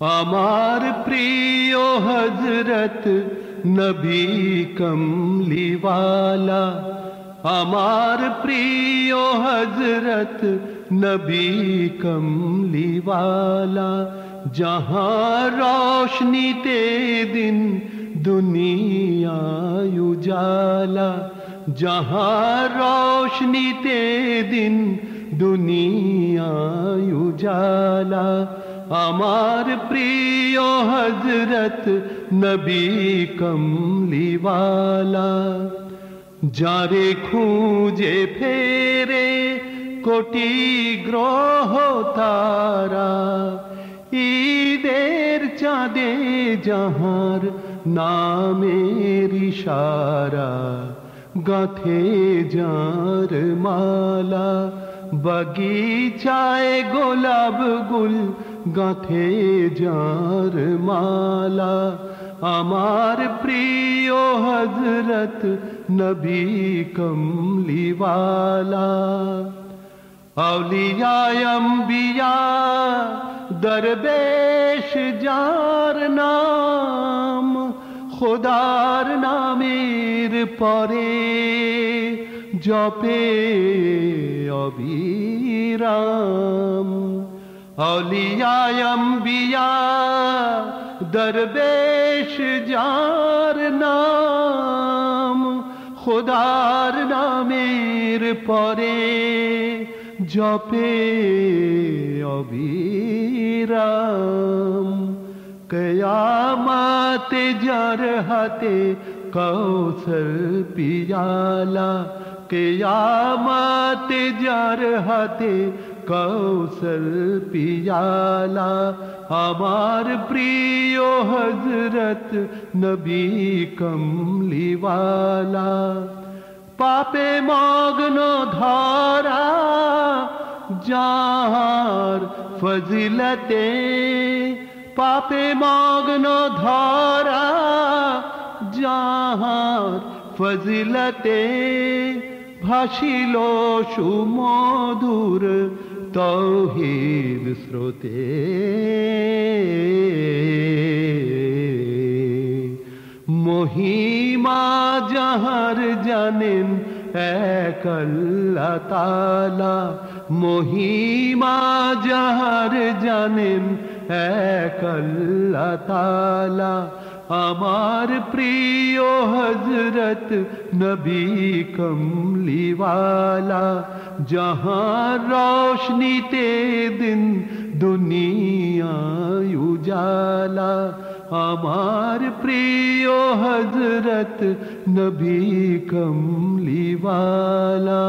আমার প্রিয় হজরত নবী কমলিওয়ালা আমার প্রিয় হজরত নবী কমলিওয়ালা जहां रोशनीते दिन दुनिया उजाला जहां रोशनीते दिन दुनिया उजाला अमार प्रिय हज़रत नबी कमली वाला, जारे खूजे फेरे कोटी ग्रह तारा, ईदेर चादे जहार नामेर इशारा गाथे जार माला, बगीचाए गोलाब गुल গাথে যার মালা আমার প্রিয় হজরত নবী কমলিওয়ালা আউলিয়া দরবেশ যার নাম খোদার নামের পরে জপে অবিরাম অলিয়াম্বিয়া দরবেশ যার নাম খোদার নামের পরে জপে অবিরাম কয়ামাতে যার হাতে কৌশল পিয়ালা কেয়ামাতে যার হাতে कौसर पियाला, हमार प्रियो हज़रत नबी कमली वाला पापे मोगन धारा जार फजिलते। पापे मोगन धारा जार फजिलते। भाषिलो सुमधुर তৌহিদ স্রোতে। মহিমা যাহার জানেন এক তালা মহিমা যাহার জানেন এক তালা हमार प्रियो हज़रत नबी कमली वाला जहाँ रोशनी ते दिन दुनिया उजाला। हमार प्रियो हज़रत नबी कमली वाला